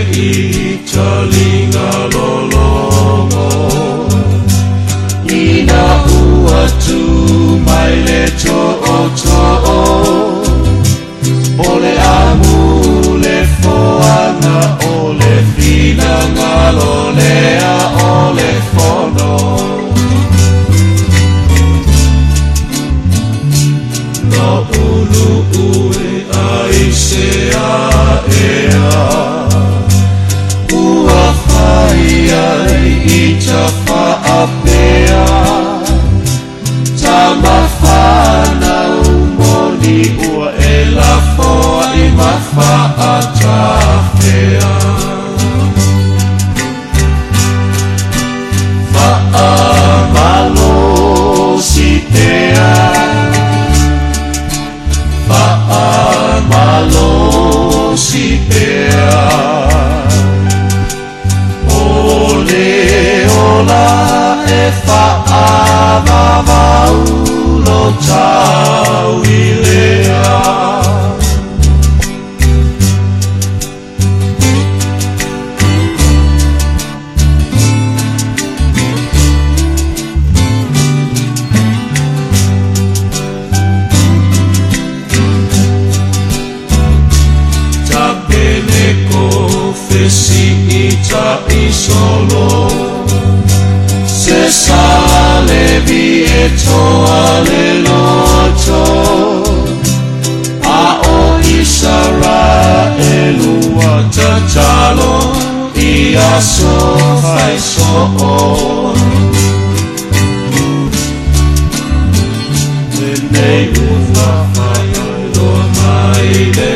i talinga lolongo Ina ua tu mai le to o to o Ole amu mawhaatawhea si ita i solo se sale vieto ale loto a o isara elu atatalo ia so fai so Nei uva fai lo mai dei